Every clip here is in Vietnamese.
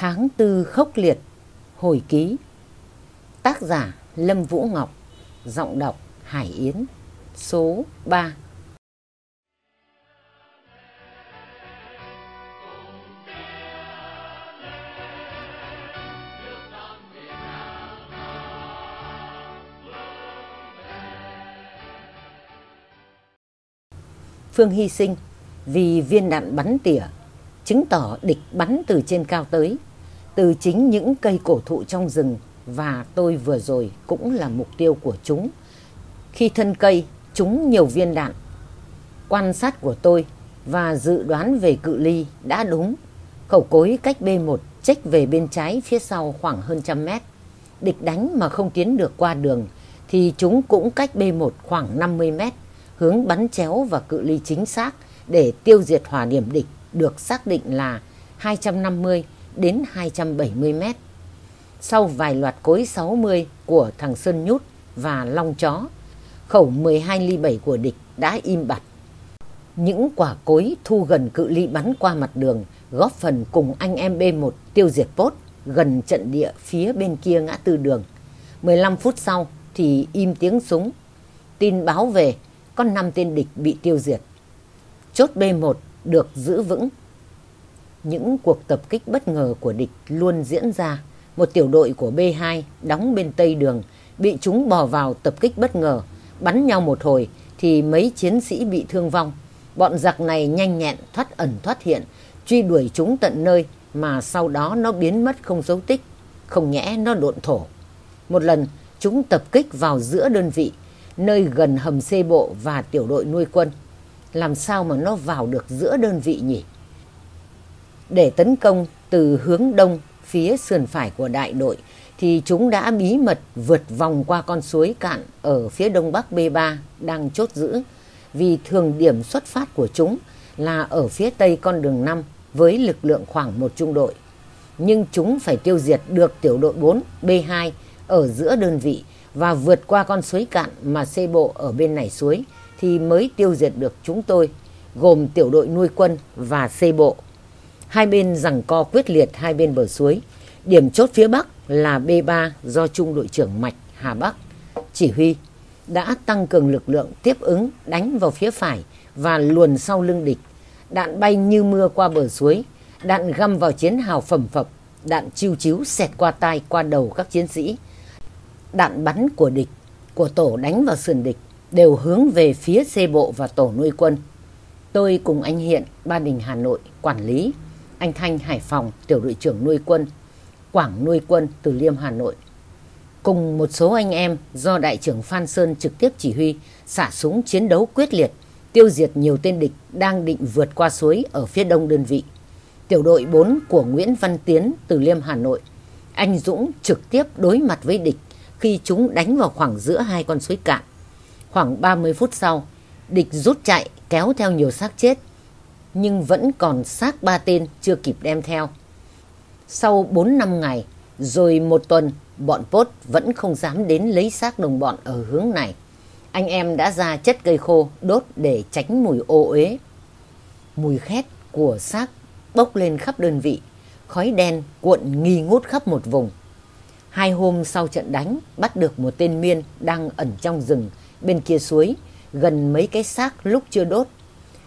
Tháng tư khốc liệt Hồi ký. Tác giả Lâm Vũ Ngọc Giọng đọc Hải Yến Số 3 Phương hy sinh vì viên đạn bắn tỉa chứng tỏ địch bắn từ trên cao tới, từ chính những cây cổ thụ trong rừng và tôi vừa rồi cũng là mục tiêu của chúng. Khi thân cây trúng nhiều viên đạn, quan sát của tôi và dự đoán về cự ly đã đúng. Khẩu cối cách B1 chếch về bên trái phía sau khoảng hơn trăm mét. Địch đánh mà không tiến được qua đường thì chúng cũng cách B1 khoảng 50 mét, hướng bắn chéo và cự ly chính xác để tiêu diệt hỏa điểm địch được xác định là 250 đến 270 mét. Sau vài loạt cối 60 của thằng Sơn Nhút và Long Chó, khẩu 12 ly 7 của địch đã im bặt. Những quả cối thu gần cự ly bắn qua mặt đường góp phần cùng anh em B1 tiêu diệt bốt gần trận địa phía bên kia ngã tư đường. 15 phút sau thì im tiếng súng. Tin báo về có 5 tên địch bị tiêu diệt. Chốt B1 được giữ vững. Những cuộc tập kích bất ngờ của địch luôn diễn ra. Một tiểu đội của B2 đóng bên tây đường bị chúng bò vào tập kích bất ngờ, bắn nhau một hồi thì mấy chiến sĩ bị thương vong. Bọn giặc này nhanh nhẹn thoát ẩn thoát hiện, truy đuổi chúng tận nơi mà sau đó nó biến mất không dấu tích, không nhẽ nó độn thổ. Một lần chúng tập kích vào giữa đơn vị, nơi gần hầm xê bộ và tiểu đội nuôi quân làm sao mà nó vào được giữa đơn vị nhỉ? Để tấn công từ hướng đông phía sườn phải của đại đội thì chúng đã bí mật vượt vòng qua con suối cạn ở phía đông bắc B3 đang chốt giữ vì thường điểm xuất phát của chúng là ở phía tây con đường 5 với lực lượng khoảng một trung đội. Nhưng chúng phải tiêu diệt được tiểu đội 4 B2 ở giữa đơn vị và vượt qua con suối cạn mà xây bộ ở bên này suối thì mới tiêu diệt được chúng tôi, gồm tiểu đội nuôi quân và xây bộ. Hai bên rằng co quyết liệt hai bên bờ suối. Điểm chốt phía Bắc là B3 do Trung đội trưởng Mạch Hà Bắc chỉ huy đã tăng cường lực lượng tiếp ứng đánh vào phía phải và luồn sau lưng địch. Đạn bay như mưa qua bờ suối, đạn găm vào chiến hào phẩm phập, đạn chiêu chiếu xẹt qua tai qua đầu các chiến sĩ. Đạn bắn của địch, của tổ đánh vào sườn địch đều hướng về phía xe bộ và tổ nuôi quân. Tôi cùng anh Hiện, Ba Đình Hà Nội, quản lý, anh Thanh Hải Phòng, tiểu đội trưởng nuôi quân, Quảng nuôi quân, Từ Liêm Hà Nội. Cùng một số anh em do đại trưởng Phan Sơn trực tiếp chỉ huy xả súng chiến đấu quyết liệt, tiêu diệt nhiều tên địch đang định vượt qua suối ở phía đông đơn vị. Tiểu đội 4 của Nguyễn Văn Tiến, Từ Liêm Hà Nội. Anh Dũng trực tiếp đối mặt với địch khi chúng đánh vào khoảng giữa hai con suối cạn Khoảng 30 phút sau, địch rút chạy kéo theo nhiều xác chết, nhưng vẫn còn xác ba tên chưa kịp đem theo. Sau 4 năm ngày, rồi một tuần, bọn Pốt vẫn không dám đến lấy xác đồng bọn ở hướng này. Anh em đã ra chất cây khô đốt để tránh mùi ô uế. Mùi khét của xác bốc lên khắp đơn vị, khói đen cuộn nghi ngút khắp một vùng. Hai hôm sau trận đánh, bắt được một tên miên đang ẩn trong rừng bên kia suối, gần mấy cái xác lúc chưa đốt.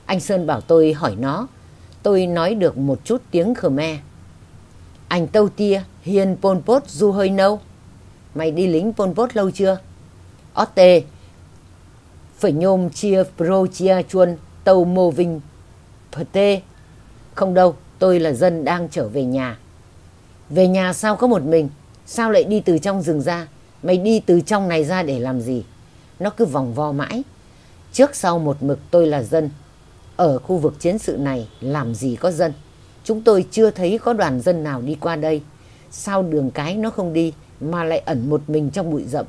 Anh Sơn bảo tôi hỏi nó, tôi nói được một chút tiếng Khmer. Anh Tâu Tia, hiền Pol Pot du hơi nâu. Mày đi lính Pol Pot lâu chưa? Otte, phải nhôm chia pro chia chuôn tàu mô vinh tê. Không đâu, tôi là dân đang trở về nhà. Về nhà sao có một mình? Sao lại đi từ trong rừng ra? Mày đi từ trong này ra để làm gì? nó cứ vòng vo mãi. Trước sau một mực tôi là dân. Ở khu vực chiến sự này làm gì có dân. Chúng tôi chưa thấy có đoàn dân nào đi qua đây. Sao đường cái nó không đi mà lại ẩn một mình trong bụi rậm.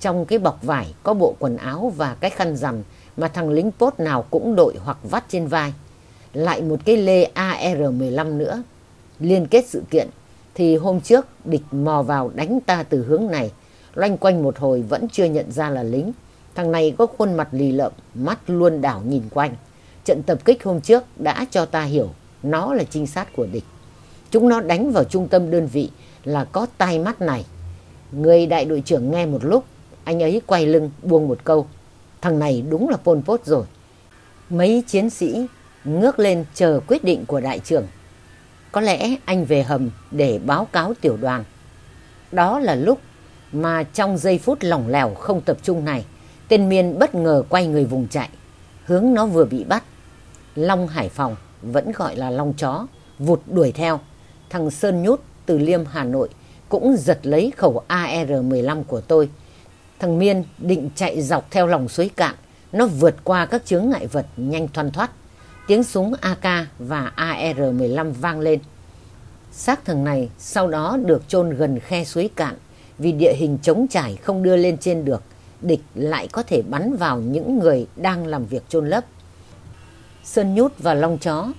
Trong cái bọc vải có bộ quần áo và cái khăn rằm mà thằng lính pốt nào cũng đội hoặc vắt trên vai. Lại một cái lê AR-15 nữa. Liên kết sự kiện thì hôm trước địch mò vào đánh ta từ hướng này loanh quanh một hồi vẫn chưa nhận ra là lính. Thằng này có khuôn mặt lì lợm, mắt luôn đảo nhìn quanh. Trận tập kích hôm trước đã cho ta hiểu nó là trinh sát của địch. Chúng nó đánh vào trung tâm đơn vị là có tai mắt này. Người đại đội trưởng nghe một lúc, anh ấy quay lưng buông một câu. Thằng này đúng là Pol Pot rồi. Mấy chiến sĩ ngước lên chờ quyết định của đại trưởng. Có lẽ anh về hầm để báo cáo tiểu đoàn. Đó là lúc mà trong giây phút lỏng lẻo không tập trung này, tên miên bất ngờ quay người vùng chạy, hướng nó vừa bị bắt. Long Hải Phòng, vẫn gọi là Long Chó, vụt đuổi theo. Thằng Sơn Nhút từ Liêm Hà Nội cũng giật lấy khẩu AR-15 của tôi. Thằng Miên định chạy dọc theo lòng suối cạn, nó vượt qua các chướng ngại vật nhanh thoăn thoát. Tiếng súng AK và AR-15 vang lên. Xác thằng này sau đó được chôn gần khe suối cạn vì địa hình trống trải không đưa lên trên được. Địch lại có thể bắn vào những người đang làm việc chôn lấp. Sơn Nhút và Long Chó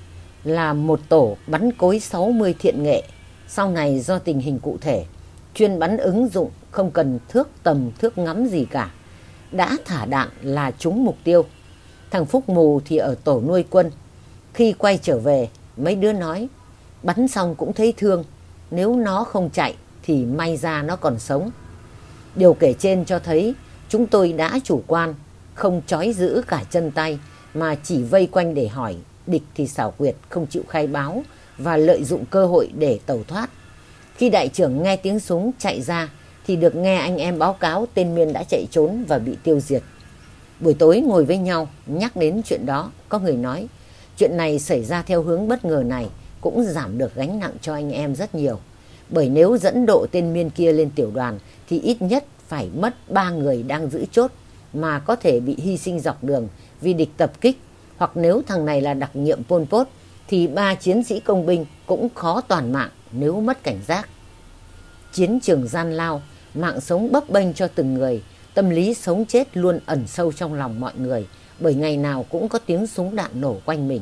là một tổ bắn cối 60 thiện nghệ. Sau này do tình hình cụ thể, chuyên bắn ứng dụng không cần thước tầm thước ngắm gì cả. Đã thả đạn là trúng mục tiêu. Thằng Phúc Mù thì ở tổ nuôi quân. Khi quay trở về, mấy đứa nói, bắn xong cũng thấy thương. Nếu nó không chạy thì may ra nó còn sống. Điều kể trên cho thấy chúng tôi đã chủ quan, không trói giữ cả chân tay mà chỉ vây quanh để hỏi, địch thì xảo quyệt không chịu khai báo và lợi dụng cơ hội để tẩu thoát. Khi đại trưởng nghe tiếng súng chạy ra thì được nghe anh em báo cáo tên Miên đã chạy trốn và bị tiêu diệt. Buổi tối ngồi với nhau nhắc đến chuyện đó, có người nói chuyện này xảy ra theo hướng bất ngờ này cũng giảm được gánh nặng cho anh em rất nhiều. Bởi nếu dẫn độ tên Miên kia lên tiểu đoàn thì ít nhất phải mất ba người đang giữ chốt mà có thể bị hy sinh dọc đường vì địch tập kích hoặc nếu thằng này là đặc nhiệm Pol Pot thì ba chiến sĩ công binh cũng khó toàn mạng nếu mất cảnh giác. Chiến trường gian lao, mạng sống bấp bênh cho từng người, tâm lý sống chết luôn ẩn sâu trong lòng mọi người bởi ngày nào cũng có tiếng súng đạn nổ quanh mình,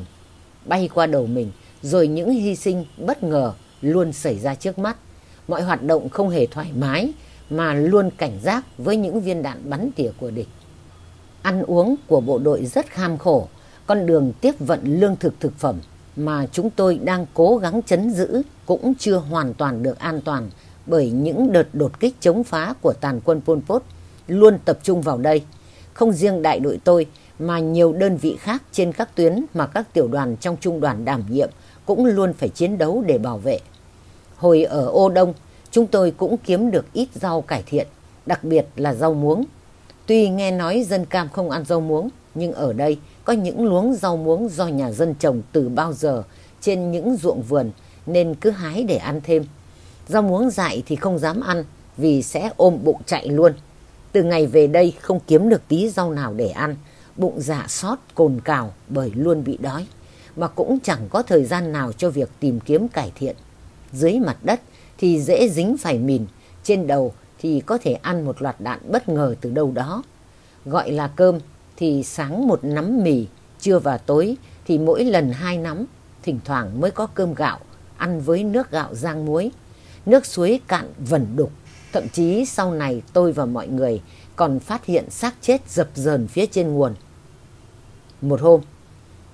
bay qua đầu mình rồi những hy sinh bất ngờ luôn xảy ra trước mắt. Mọi hoạt động không hề thoải mái mà luôn cảnh giác với những viên đạn bắn tỉa của địch. Ăn uống của bộ đội rất kham khổ, con đường tiếp vận lương thực thực phẩm mà chúng tôi đang cố gắng chấn giữ cũng chưa hoàn toàn được an toàn bởi những đợt đột kích chống phá của tàn quân Pol Pot luôn tập trung vào đây. Không riêng đại đội tôi mà nhiều đơn vị khác trên các tuyến mà các tiểu đoàn trong trung đoàn đảm nhiệm cũng luôn phải chiến đấu để bảo vệ. Hồi ở Ô Đông, chúng tôi cũng kiếm được ít rau cải thiện, đặc biệt là rau muống. Tuy nghe nói dân cam không ăn rau muống, nhưng ở đây có những luống rau muống do nhà dân trồng từ bao giờ trên những ruộng vườn nên cứ hái để ăn thêm. Rau muống dại thì không dám ăn vì sẽ ôm bụng chạy luôn. Từ ngày về đây không kiếm được tí rau nào để ăn, bụng dạ sót cồn cào bởi luôn bị đói. Mà cũng chẳng có thời gian nào cho việc tìm kiếm cải thiện. Dưới mặt đất thì dễ dính phải mìn, trên đầu thì có thể ăn một loạt đạn bất ngờ từ đâu đó. Gọi là cơm thì sáng một nắm mì, trưa và tối thì mỗi lần hai nắm, thỉnh thoảng mới có cơm gạo, ăn với nước gạo rang muối. Nước suối cạn vẩn đục, thậm chí sau này tôi và mọi người còn phát hiện xác chết dập dờn phía trên nguồn. Một hôm,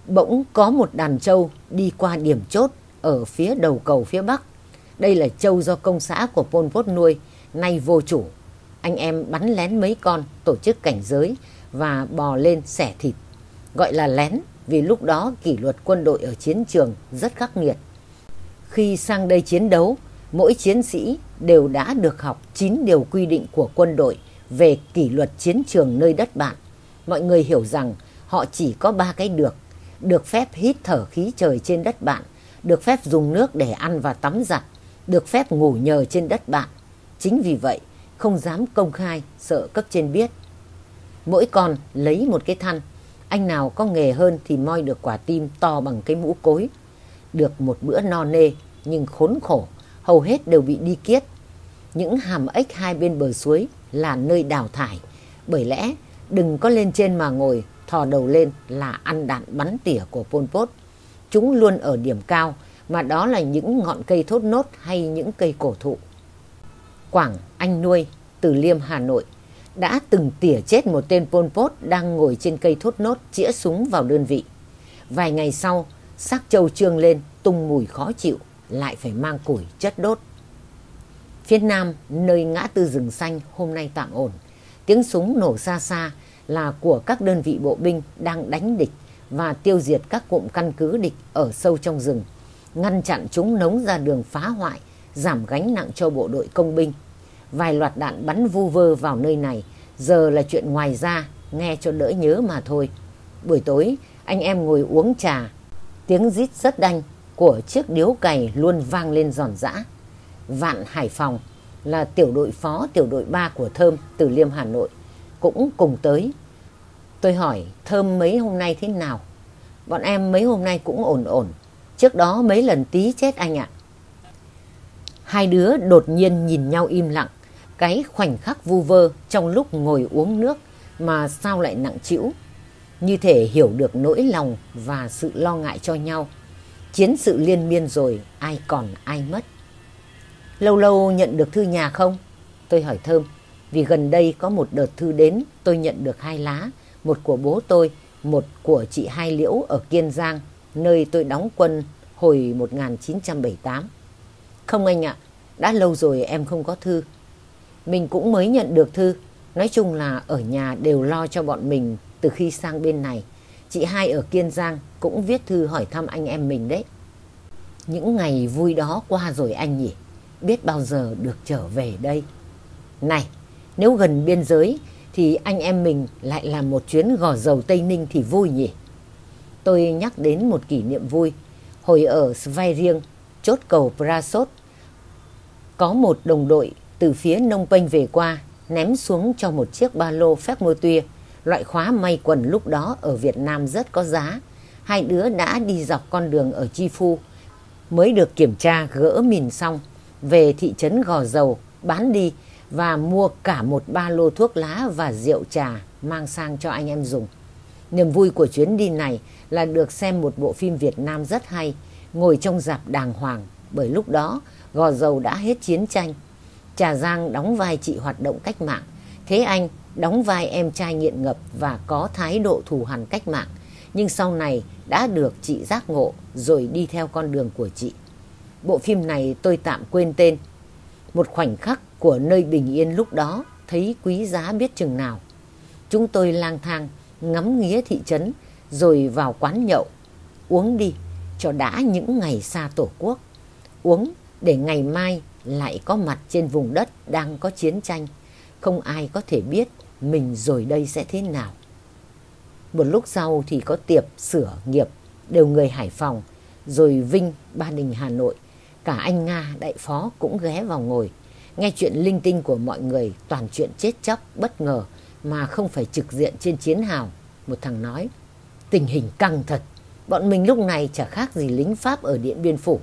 bỗng có một đàn trâu đi qua điểm chốt ở phía đầu cầu phía bắc. Đây là trâu do công xã của Pol Pot nuôi, nay vô chủ. Anh em bắn lén mấy con, tổ chức cảnh giới và bò lên xẻ thịt. Gọi là lén vì lúc đó kỷ luật quân đội ở chiến trường rất khắc nghiệt. Khi sang đây chiến đấu, mỗi chiến sĩ đều đã được học 9 điều quy định của quân đội về kỷ luật chiến trường nơi đất bạn. Mọi người hiểu rằng họ chỉ có ba cái được. Được phép hít thở khí trời trên đất bạn, được phép dùng nước để ăn và tắm giặt, được phép ngủ nhờ trên đất bạn. Chính vì vậy, không dám công khai, sợ cấp trên biết. Mỗi con lấy một cái than. Anh nào có nghề hơn thì moi được quả tim to bằng cái mũ cối. Được một bữa no nê nhưng khốn khổ, hầu hết đều bị đi kiết. Những hàm ếch hai bên bờ suối là nơi đào thải. Bởi lẽ đừng có lên trên mà ngồi, thò đầu lên là ăn đạn bắn tỉa của Pol Pot. Chúng luôn ở điểm cao, mà đó là những ngọn cây thốt nốt hay những cây cổ thụ. Quảng, anh nuôi, từ Liêm, Hà Nội đã từng tỉa chết một tên Pol Pot đang ngồi trên cây thốt nốt chĩa súng vào đơn vị. Vài ngày sau, xác châu trương lên, tung mùi khó chịu, lại phải mang củi chất đốt. Phía nam, nơi ngã tư rừng xanh hôm nay tạm ổn. Tiếng súng nổ xa xa là của các đơn vị bộ binh đang đánh địch và tiêu diệt các cụm căn cứ địch ở sâu trong rừng, ngăn chặn chúng nống ra đường phá hoại, giảm gánh nặng cho bộ đội công binh. Vài loạt đạn bắn vu vơ vào nơi này, giờ là chuyện ngoài ra, nghe cho đỡ nhớ mà thôi. Buổi tối, anh em ngồi uống trà, tiếng rít rất đanh của chiếc điếu cày luôn vang lên giòn giã. Vạn Hải Phòng là tiểu đội phó tiểu đội 3 của Thơm từ Liêm Hà Nội cũng cùng tới. Tôi hỏi Thơm mấy hôm nay thế nào? Bọn em mấy hôm nay cũng ổn ổn. Trước đó mấy lần tí chết anh ạ. Hai đứa đột nhiên nhìn nhau im lặng. Cái khoảnh khắc vu vơ trong lúc ngồi uống nước mà sao lại nặng trĩu. Như thể hiểu được nỗi lòng và sự lo ngại cho nhau. Chiến sự liên miên rồi, ai còn ai mất. Lâu lâu nhận được thư nhà không? Tôi hỏi Thơm. Vì gần đây có một đợt thư đến tôi nhận được hai lá. Một của bố tôi, một của chị Hai Liễu ở Kiên Giang, nơi tôi đóng quân hồi 1978. Không anh ạ, đã lâu rồi em không có thư. Mình cũng mới nhận được thư. Nói chung là ở nhà đều lo cho bọn mình từ khi sang bên này. Chị Hai ở Kiên Giang cũng viết thư hỏi thăm anh em mình đấy. Những ngày vui đó qua rồi anh nhỉ? biết bao giờ được trở về đây. Này, nếu gần biên giới thì anh em mình lại làm một chuyến gò dầu Tây Ninh thì vui nhỉ? Tôi nhắc đến một kỷ niệm vui. Hồi ở Svay chốt cầu Prasot, có một đồng đội từ phía Nông Penh về qua ném xuống cho một chiếc ba lô phép mô tuya, loại khóa may quần lúc đó ở Việt Nam rất có giá. Hai đứa đã đi dọc con đường ở Chi Phu, mới được kiểm tra gỡ mìn xong về thị trấn Gò Dầu bán đi và mua cả một ba lô thuốc lá và rượu trà mang sang cho anh em dùng. Niềm vui của chuyến đi này là được xem một bộ phim Việt Nam rất hay, ngồi trong dạp đàng hoàng, bởi lúc đó Gò Dầu đã hết chiến tranh. Trà Giang đóng vai chị hoạt động cách mạng, Thế Anh đóng vai em trai nghiện ngập và có thái độ thù hằn cách mạng, nhưng sau này đã được chị giác ngộ rồi đi theo con đường của chị. Bộ phim này tôi tạm quên tên. Một khoảnh khắc của nơi bình yên lúc đó thấy quý giá biết chừng nào. Chúng tôi lang thang, ngắm nghía thị trấn, rồi vào quán nhậu. Uống đi, cho đã những ngày xa tổ quốc. Uống để ngày mai lại có mặt trên vùng đất đang có chiến tranh. Không ai có thể biết mình rồi đây sẽ thế nào. Một lúc sau thì có tiệp, sửa, nghiệp, đều người Hải Phòng, rồi Vinh, Ba Đình, Hà Nội. Cả anh Nga, đại phó cũng ghé vào ngồi. Nghe chuyện linh tinh của mọi người, toàn chuyện chết chóc, bất ngờ mà không phải trực diện trên chiến hào. Một thằng nói, tình hình căng thật. Bọn mình lúc này chả khác gì lính Pháp ở Điện Biên Phủ.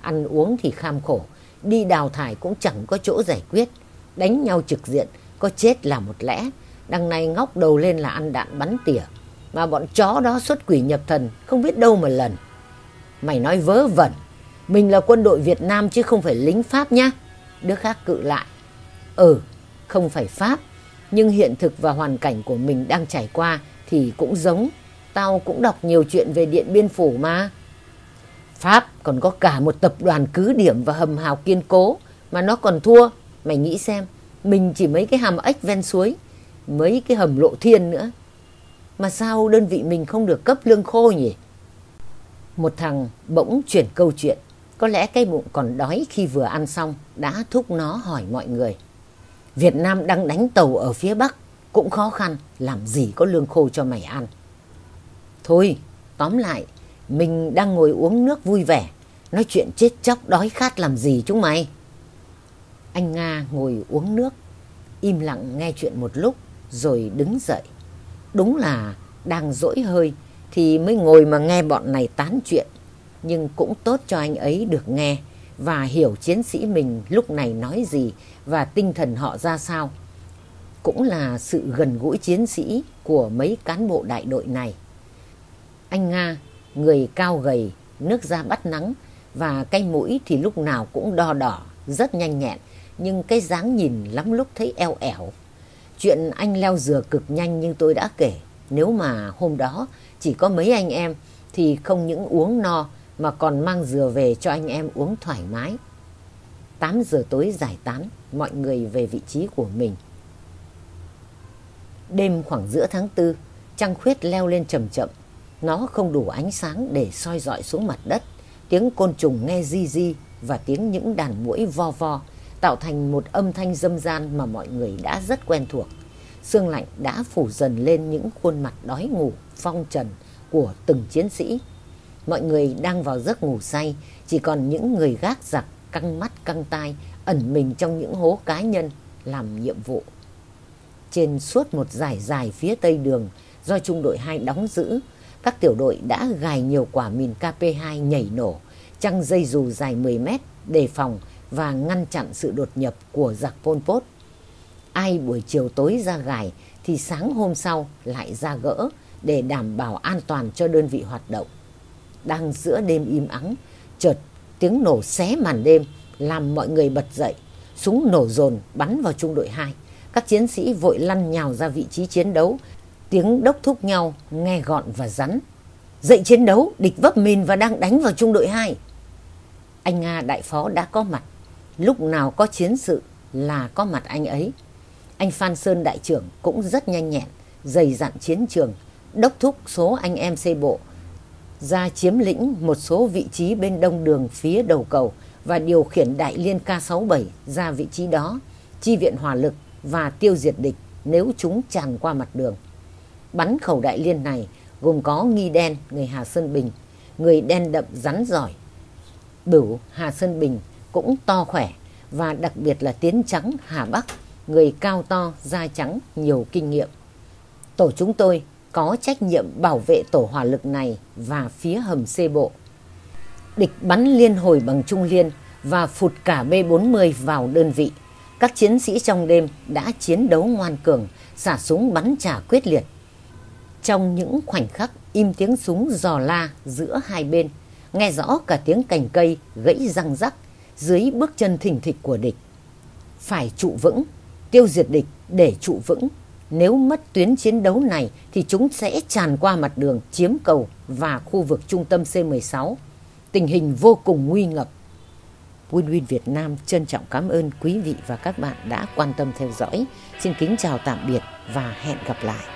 Ăn uống thì kham khổ, đi đào thải cũng chẳng có chỗ giải quyết. Đánh nhau trực diện, có chết là một lẽ. Đằng này ngóc đầu lên là ăn đạn bắn tỉa. Mà bọn chó đó xuất quỷ nhập thần, không biết đâu mà lần. Mày nói vớ vẩn, mình là quân đội Việt Nam chứ không phải lính Pháp nhá. Đứa khác cự lại. Ừ, không phải Pháp. Nhưng hiện thực và hoàn cảnh của mình đang trải qua thì cũng giống. Tao cũng đọc nhiều chuyện về Điện Biên Phủ mà. Pháp còn có cả một tập đoàn cứ điểm và hầm hào kiên cố mà nó còn thua. Mày nghĩ xem, mình chỉ mấy cái hàm ếch ven suối, mấy cái hầm lộ thiên nữa. Mà sao đơn vị mình không được cấp lương khô nhỉ? Một thằng bỗng chuyển câu chuyện. Có lẽ cái bụng còn đói khi vừa ăn xong đã thúc nó hỏi mọi người. Việt Nam đang đánh tàu ở phía Bắc cũng khó khăn, làm gì có lương khô cho mày ăn. Thôi, tóm lại, mình đang ngồi uống nước vui vẻ, nói chuyện chết chóc đói khát làm gì chúng mày. Anh Nga ngồi uống nước, im lặng nghe chuyện một lúc rồi đứng dậy. Đúng là đang dỗi hơi thì mới ngồi mà nghe bọn này tán chuyện nhưng cũng tốt cho anh ấy được nghe và hiểu chiến sĩ mình lúc này nói gì và tinh thần họ ra sao. Cũng là sự gần gũi chiến sĩ của mấy cán bộ đại đội này. Anh Nga, người cao gầy, nước da bắt nắng và cái mũi thì lúc nào cũng đo đỏ, rất nhanh nhẹn, nhưng cái dáng nhìn lắm lúc thấy eo ẻo. Chuyện anh leo dừa cực nhanh như tôi đã kể, nếu mà hôm đó chỉ có mấy anh em thì không những uống no mà còn mang dừa về cho anh em uống thoải mái. 8 giờ tối giải tán, mọi người về vị trí của mình. Đêm khoảng giữa tháng tư, trăng khuyết leo lên chậm chậm. Nó không đủ ánh sáng để soi dọi xuống mặt đất. Tiếng côn trùng nghe di di và tiếng những đàn muỗi vo vo tạo thành một âm thanh dâm gian mà mọi người đã rất quen thuộc. Sương lạnh đã phủ dần lên những khuôn mặt đói ngủ, phong trần của từng chiến sĩ. Mọi người đang vào giấc ngủ say, chỉ còn những người gác giặc căng mắt căng tai, ẩn mình trong những hố cá nhân làm nhiệm vụ. Trên suốt một dải dài phía tây đường do trung đội 2 đóng giữ, các tiểu đội đã gài nhiều quả mìn KP2 nhảy nổ, trăng dây dù dài 10 mét đề phòng và ngăn chặn sự đột nhập của giặc Pol Pot. Ai buổi chiều tối ra gài thì sáng hôm sau lại ra gỡ để đảm bảo an toàn cho đơn vị hoạt động. Đang giữa đêm im ắng, chợt tiếng nổ xé màn đêm làm mọi người bật dậy. Súng nổ dồn bắn vào trung đội 2. Các chiến sĩ vội lăn nhào ra vị trí chiến đấu. Tiếng đốc thúc nhau nghe gọn và rắn. Dậy chiến đấu, địch vấp mìn và đang đánh vào trung đội hai Anh Nga đại phó đã có mặt. Lúc nào có chiến sự là có mặt anh ấy. Anh Phan Sơn đại trưởng cũng rất nhanh nhẹn, dày dặn chiến trường, đốc thúc số anh em xây bộ ra chiếm lĩnh một số vị trí bên đông đường phía đầu cầu và điều khiển đại liên K67 ra vị trí đó, chi viện hỏa lực và tiêu diệt địch nếu chúng tràn qua mặt đường. Bắn khẩu đại liên này gồm có nghi đen người Hà Sơn Bình, người đen đậm rắn giỏi. Bửu Hà Sơn Bình cũng to khỏe và đặc biệt là tiến trắng Hà Bắc, người cao to, da trắng, nhiều kinh nghiệm. Tổ chúng tôi có trách nhiệm bảo vệ tổ hỏa lực này và phía hầm C bộ. Địch bắn liên hồi bằng trung liên và phụt cả B-40 vào đơn vị. Các chiến sĩ trong đêm đã chiến đấu ngoan cường, xả súng bắn trả quyết liệt. Trong những khoảnh khắc im tiếng súng giò la giữa hai bên, nghe rõ cả tiếng cành cây gãy răng rắc dưới bước chân thình thịch của địch. Phải trụ vững, tiêu diệt địch để trụ vững nếu mất tuyến chiến đấu này thì chúng sẽ tràn qua mặt đường chiếm cầu và khu vực trung tâm C16. Tình hình vô cùng nguy ngập. Win Win Việt Nam trân trọng cảm ơn quý vị và các bạn đã quan tâm theo dõi. Xin kính chào tạm biệt và hẹn gặp lại.